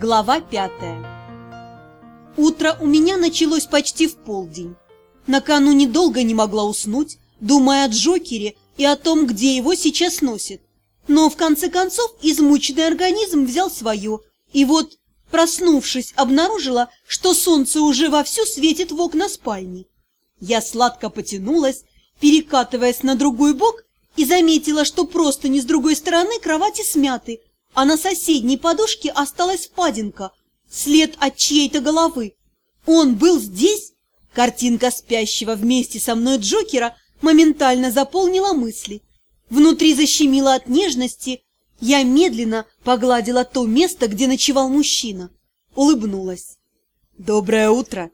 Глава пятая Утро у меня началось почти в полдень. Накануне долго не могла уснуть, думая о Джокере и о том, где его сейчас носит. Но в конце концов измученный организм взял свое, и вот, проснувшись, обнаружила, что солнце уже вовсю светит в окна спальни. Я сладко потянулась, перекатываясь на другой бок, и заметила, что просто не с другой стороны кровати смяты, а на соседней подушке осталась впадинка, след от чьей-то головы. Он был здесь? Картинка спящего вместе со мной Джокера моментально заполнила мысли. Внутри защемило от нежности. Я медленно погладила то место, где ночевал мужчина. Улыбнулась. «Доброе утро!»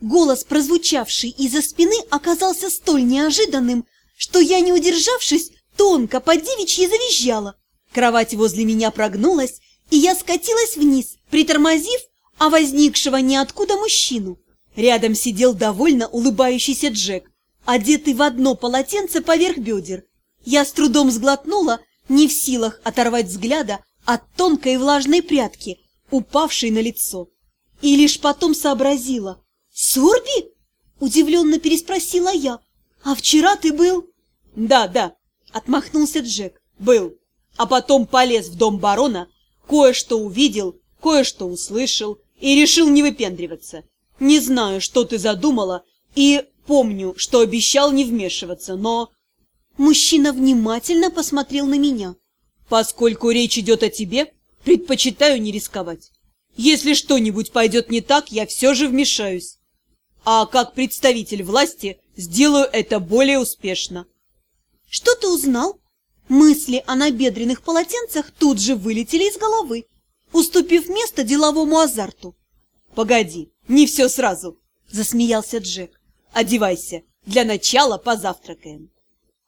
Голос, прозвучавший из-за спины, оказался столь неожиданным, что я, не удержавшись, тонко по девичьи завизжала. Кровать возле меня прогнулась, и я скатилась вниз, притормозив, а возникшего ниоткуда мужчину. Рядом сидел довольно улыбающийся Джек, одетый в одно полотенце поверх бедер. Я с трудом сглотнула, не в силах оторвать взгляда от тонкой влажной прядки, упавшей на лицо. И лишь потом сообразила. «Сорби?» – удивленно переспросила я. «А вчера ты был?» «Да, да», – отмахнулся Джек. «Был а потом полез в дом барона, кое-что увидел, кое-что услышал и решил не выпендриваться. Не знаю, что ты задумала, и помню, что обещал не вмешиваться, но... Мужчина внимательно посмотрел на меня. Поскольку речь идет о тебе, предпочитаю не рисковать. Если что-нибудь пойдет не так, я все же вмешаюсь. А как представитель власти сделаю это более успешно. Что ты узнал? Мысли о набедренных полотенцах тут же вылетели из головы, уступив место деловому азарту. «Погоди, не все сразу!» – засмеялся Джек. «Одевайся, для начала позавтракаем».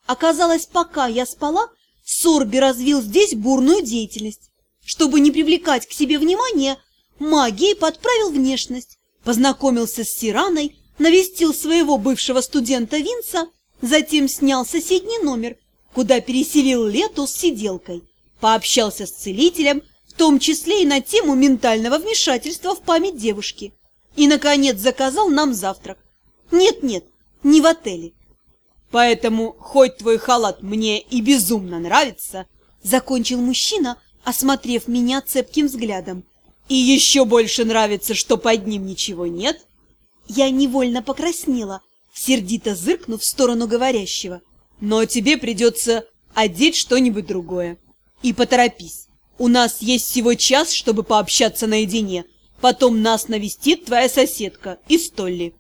Оказалось, пока я спала, Сорби развил здесь бурную деятельность. Чтобы не привлекать к себе внимания, магией подправил внешность, познакомился с Сираной, навестил своего бывшего студента Винса, затем снял соседний номер – куда переселил Лету с сиделкой, пообщался с целителем, в том числе и на тему ментального вмешательства в память девушки, и, наконец, заказал нам завтрак. Нет-нет, не в отеле. Поэтому, хоть твой халат мне и безумно нравится, закончил мужчина, осмотрев меня цепким взглядом, и еще больше нравится, что под ним ничего нет, я невольно покраснела, сердито зыркнув в сторону говорящего. Но тебе придется одеть что-нибудь другое. И поторопись. У нас есть всего час, чтобы пообщаться наедине. Потом нас навестит твоя соседка из Толли.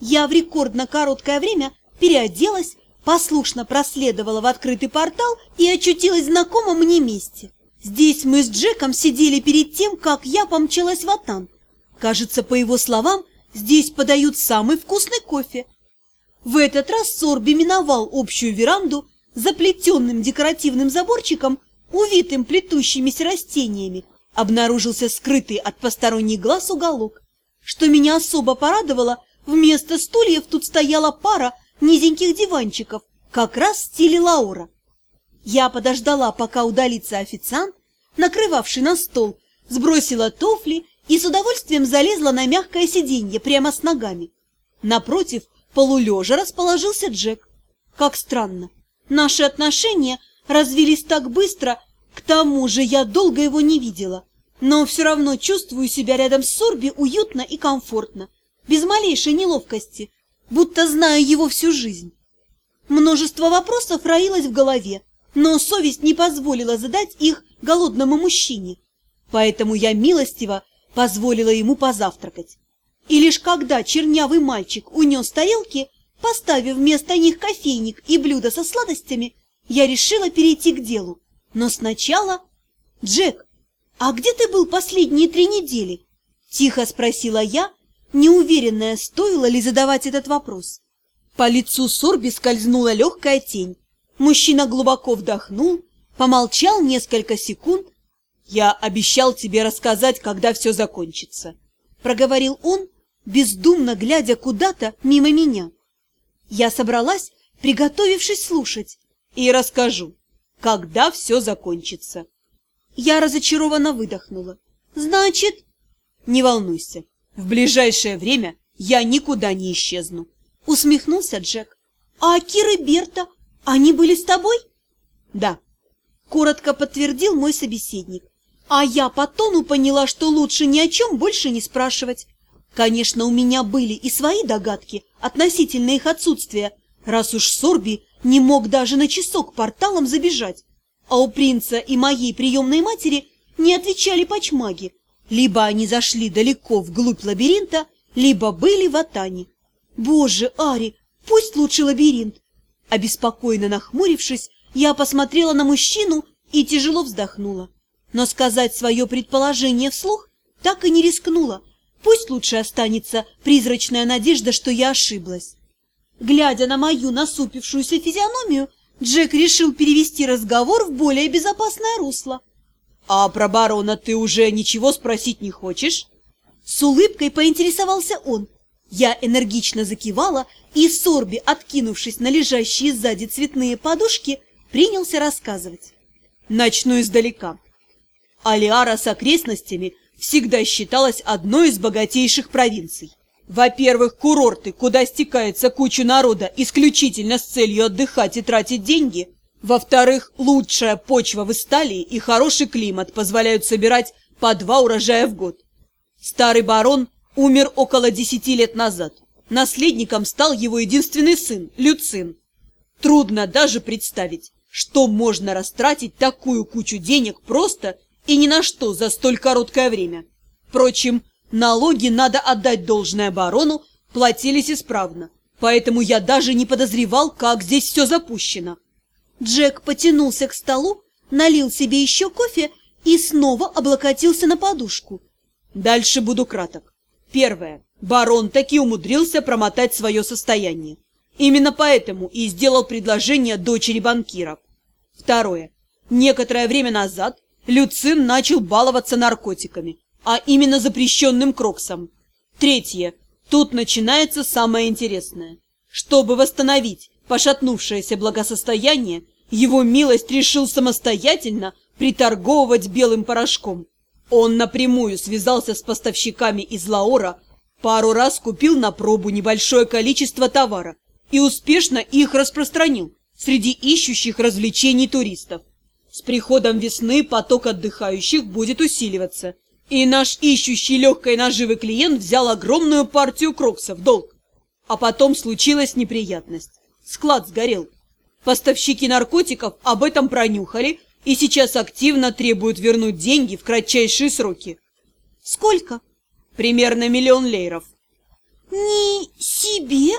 Я в рекордно короткое время переоделась, послушно проследовала в открытый портал и очутилась в знакомом мне месте. Здесь мы с Джеком сидели перед тем, как я помчалась в Атан. Кажется, по его словам, здесь подают самый вкусный кофе. В этот раз Сорби миновал общую веранду заплетенным декоративным заборчиком, увитым плетущимися растениями, обнаружился скрытый от посторонних глаз уголок. Что меня особо порадовало, вместо стульев тут стояла пара низеньких диванчиков, как раз в стиле Лаура. Я подождала, пока удалится официант, накрывавший на стол, сбросила туфли и с удовольствием залезла на мягкое сиденье прямо с ногами. Напротив полулежа расположился Джек. Как странно, наши отношения развились так быстро, к тому же я долго его не видела. Но все равно чувствую себя рядом с Сорби уютно и комфортно, без малейшей неловкости, будто знаю его всю жизнь. Множество вопросов роилось в голове, но совесть не позволила задать их голодному мужчине. Поэтому я милостиво позволила ему позавтракать. И лишь когда чернявый мальчик унес тарелки, поставив вместо них кофейник и блюдо со сладостями, я решила перейти к делу. Но сначала... «Джек, а где ты был последние три недели?» Тихо спросила я, неуверенная, стоило ли задавать этот вопрос. По лицу Сорби скользнула легкая тень. Мужчина глубоко вдохнул, помолчал несколько секунд. «Я обещал тебе рассказать, когда все закончится», — проговорил он, бездумно глядя куда-то мимо меня. Я собралась, приготовившись слушать, и расскажу, когда все закончится. Я разочарованно выдохнула. Значит, не волнуйся, в ближайшее время я никуда не исчезну. Усмехнулся Джек. А Кир и Берта, они были с тобой? Да. Коротко подтвердил мой собеседник. А я по тону поняла, что лучше ни о чем больше не спрашивать. Конечно, у меня были и свои догадки относительно их отсутствия, раз уж Сорби не мог даже на часок порталом забежать. А у принца и моей приемной матери не отвечали почмаги. Либо они зашли далеко вглубь лабиринта, либо были в Атане. Боже, Ари, пусть лучше лабиринт. Обеспокоенно нахмурившись, я посмотрела на мужчину и тяжело вздохнула. Но сказать свое предположение вслух так и не рискнула. Пусть лучше останется призрачная надежда, что я ошиблась. Глядя на мою насупившуюся физиономию, Джек решил перевести разговор в более безопасное русло. «А про барона ты уже ничего спросить не хочешь?» С улыбкой поинтересовался он. Я энергично закивала, и Сорби, откинувшись на лежащие сзади цветные подушки, принялся рассказывать. «Начну издалека. Алиара с окрестностями всегда считалась одной из богатейших провинций. Во-первых, курорты, куда стекается куча народа исключительно с целью отдыхать и тратить деньги. Во-вторых, лучшая почва в Исталии и хороший климат позволяют собирать по два урожая в год. Старый барон умер около десяти лет назад. Наследником стал его единственный сын, Люцин. Трудно даже представить, что можно растратить такую кучу денег просто и ни на что за столь короткое время. Впрочем, налоги, надо отдать должное барону, платились исправно, поэтому я даже не подозревал, как здесь все запущено. Джек потянулся к столу, налил себе еще кофе и снова облокотился на подушку. Дальше буду краток. Первое. Барон таки умудрился промотать свое состояние. Именно поэтому и сделал предложение дочери банкира. Второе. Некоторое время назад Люцин начал баловаться наркотиками, а именно запрещенным кроксом. Третье. Тут начинается самое интересное. Чтобы восстановить пошатнувшееся благосостояние, его милость решил самостоятельно приторговывать белым порошком. Он напрямую связался с поставщиками из Лаора, пару раз купил на пробу небольшое количество товара и успешно их распространил среди ищущих развлечений туристов. С приходом весны поток отдыхающих будет усиливаться, и наш ищущий легкой наживы клиент взял огромную партию кроксов в долг. А потом случилась неприятность. Склад сгорел. Поставщики наркотиков об этом пронюхали и сейчас активно требуют вернуть деньги в кратчайшие сроки. Сколько? Примерно миллион лейров. Ни себе?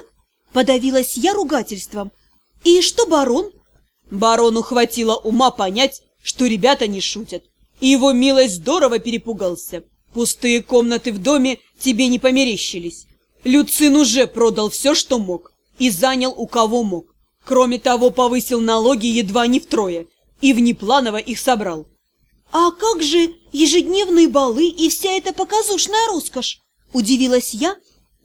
Подавилась я ругательством. И что барон? Барону хватило ума понять, что ребята не шутят. И его милость здорово перепугался. Пустые комнаты в доме тебе не померещились. Люцин уже продал все, что мог, и занял у кого мог. Кроме того, повысил налоги едва не втрое и внепланово их собрал. «А как же ежедневные балы и вся эта показушная роскошь?» – удивилась я.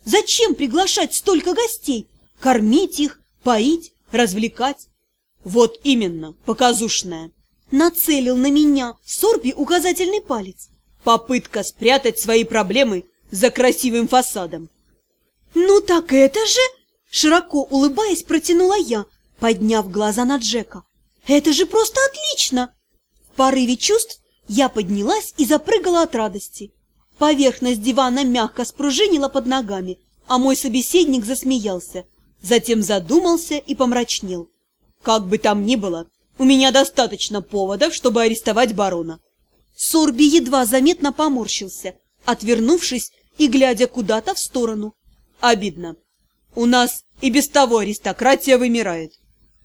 «Зачем приглашать столько гостей? Кормить их, поить, развлекать?» «Вот именно, показушная!» Нацелил на меня Сорби указательный палец. Попытка спрятать свои проблемы за красивым фасадом. «Ну так это же...» Широко улыбаясь, протянула я, подняв глаза на Джека. Это же просто отлично! В порыве чувств я поднялась и запрыгала от радости. Поверхность дивана мягко спружинила под ногами, а мой собеседник засмеялся, затем задумался и помрачнел. Как бы там ни было, у меня достаточно поводов, чтобы арестовать барона. Сорби едва заметно поморщился, отвернувшись и глядя куда-то в сторону. Обидно. У нас и без того аристократия вымирает.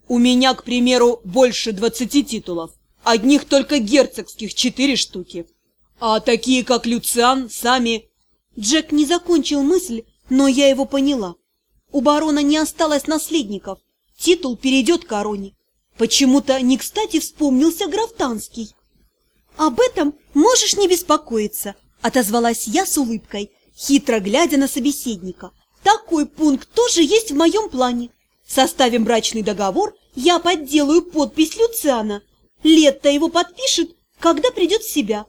У меня, к примеру, больше двадцати титулов. Одних только герцогских четыре штуки. А такие, как Люциан, сами... Джек не закончил мысль, но я его поняла. У барона не осталось наследников. Титул перейдет короне. Почему-то не кстати вспомнился Графтанский. «Об этом можешь не беспокоиться», — отозвалась я с улыбкой, хитро глядя на собеседника. «Такой пункт тоже есть в моем плане. Составим брачный договор, я подделаю подпись Люциана. Летто его подпишет, когда придет в себя.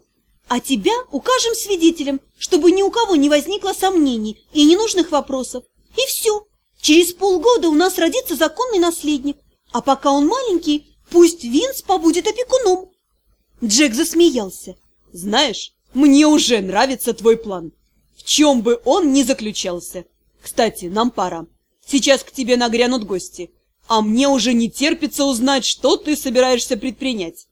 а тебя укажем свидетелем, чтобы ни у кого не возникло сомнений и ненужных вопросов. И все. Через полгода у нас родится законный наследник, а пока он маленький, пусть Винс побудет опекуном. Джек засмеялся. Знаешь, мне уже нравится твой план. В чем бы он ни заключался. Кстати, нам пора. Сейчас к тебе нагрянут гости. А мне уже не терпится узнать, что ты собираешься предпринять.